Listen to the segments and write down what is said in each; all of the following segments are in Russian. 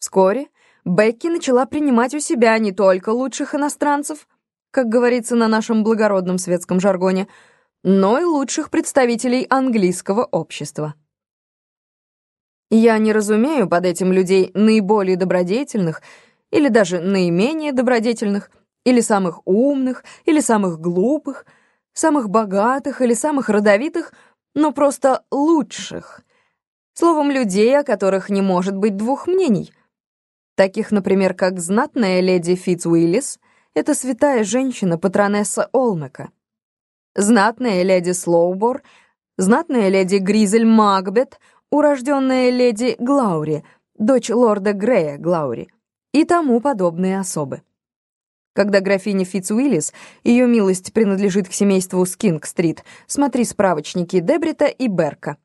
Вскоре Бекки начала принимать у себя не только лучших иностранцев, как говорится на нашем благородном светском жаргоне, но и лучших представителей английского общества. Я не разумею под этим людей наиболее добродетельных или даже наименее добродетельных, или самых умных, или самых глупых, самых богатых или самых родовитых, но просто лучших. Словом, людей, о которых не может быть двух мнений — таких, например, как знатная леди Фитц Уиллис, это святая женщина, патронесса Олмека, знатная леди Слоубор, знатная леди Гризель Макбет, урожденная леди Глаури, дочь лорда Грея Глаури, и тому подобные особы. Когда графиня Фитц Уиллис, ее милость принадлежит к семейству Скинг-стрит, смотри справочники Дебрита и Берка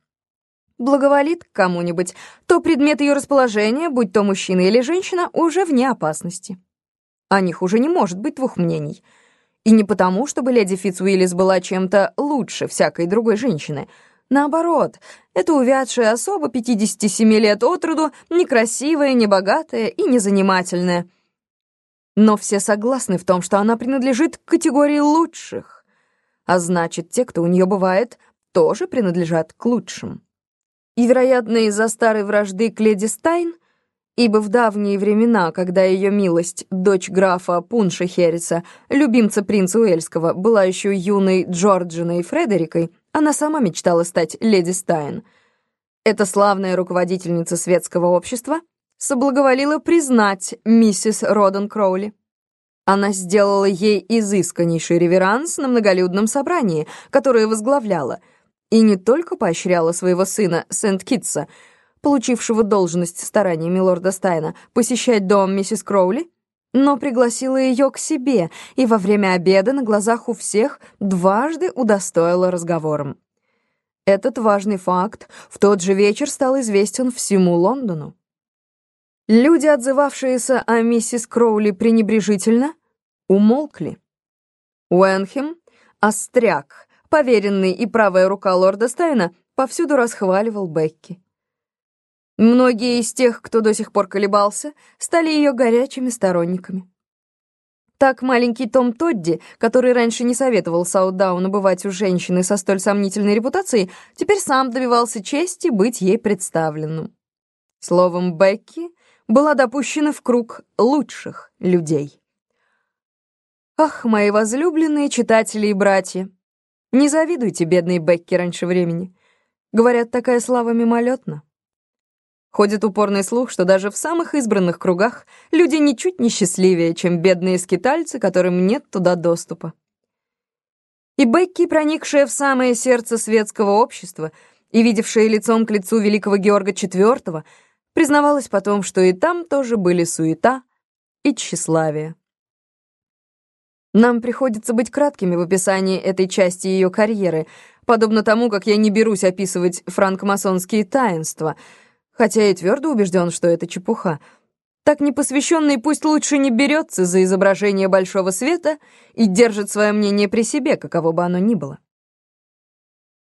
благоволит к кому-нибудь, то предмет ее расположения, будь то мужчина или женщина, уже вне опасности. О них уже не может быть двух мнений. И не потому, чтобы леди Фитцуиллис была чем-то лучше всякой другой женщины. Наоборот, это увядшая особа 57 лет от роду, некрасивая, небогатая и незанимательная. Но все согласны в том, что она принадлежит к категории лучших. А значит, те, кто у нее бывает, тоже принадлежат к лучшим. И, вероятно, из-за старой вражды к леди Стайн, ибо в давние времена, когда ее милость, дочь графа Пунша Хереса, любимца принца Уэльского, была еще юной Джорджиной Фредерикой, она сама мечтала стать леди Стайн. Эта славная руководительница светского общества соблаговолила признать миссис Роден Кроули. Она сделала ей изысканнейший реверанс на многолюдном собрании, которое возглавляла — и не только поощряла своего сына Сент-Китса, получившего должность стараниями лорда Стайна, посещать дом миссис Кроули, но пригласила ее к себе и во время обеда на глазах у всех дважды удостоила разговором. Этот важный факт в тот же вечер стал известен всему Лондону. Люди, отзывавшиеся о миссис Кроули пренебрежительно, умолкли. Уэнхем, Остряк, поверенный и правая рука лорда Стайна, повсюду расхваливал Бекки. Многие из тех, кто до сих пор колебался, стали ее горячими сторонниками. Так маленький Том Тодди, который раньше не советовал Саудауну бывать у женщины со столь сомнительной репутацией, теперь сам добивался чести быть ей представленным. Словом, Бекки была допущена в круг лучших людей. Ах, мои возлюбленные читатели и братья! Не завидуйте бедной Бекки раньше времени. Говорят, такая слава мимолетна. Ходит упорный слух, что даже в самых избранных кругах люди ничуть не счастливее, чем бедные скитальцы, которым нет туда доступа. И Бекки, проникшая в самое сердце светского общества и видевшая лицом к лицу великого Георга IV, признавалась потом, что и там тоже были суета и тщеславие. Нам приходится быть краткими в описании этой части ее карьеры, подобно тому, как я не берусь описывать франкмасонские таинства, хотя и твердо убежден, что это чепуха. Так непосвященный пусть лучше не берется за изображение большого света и держит свое мнение при себе, каково бы оно ни было.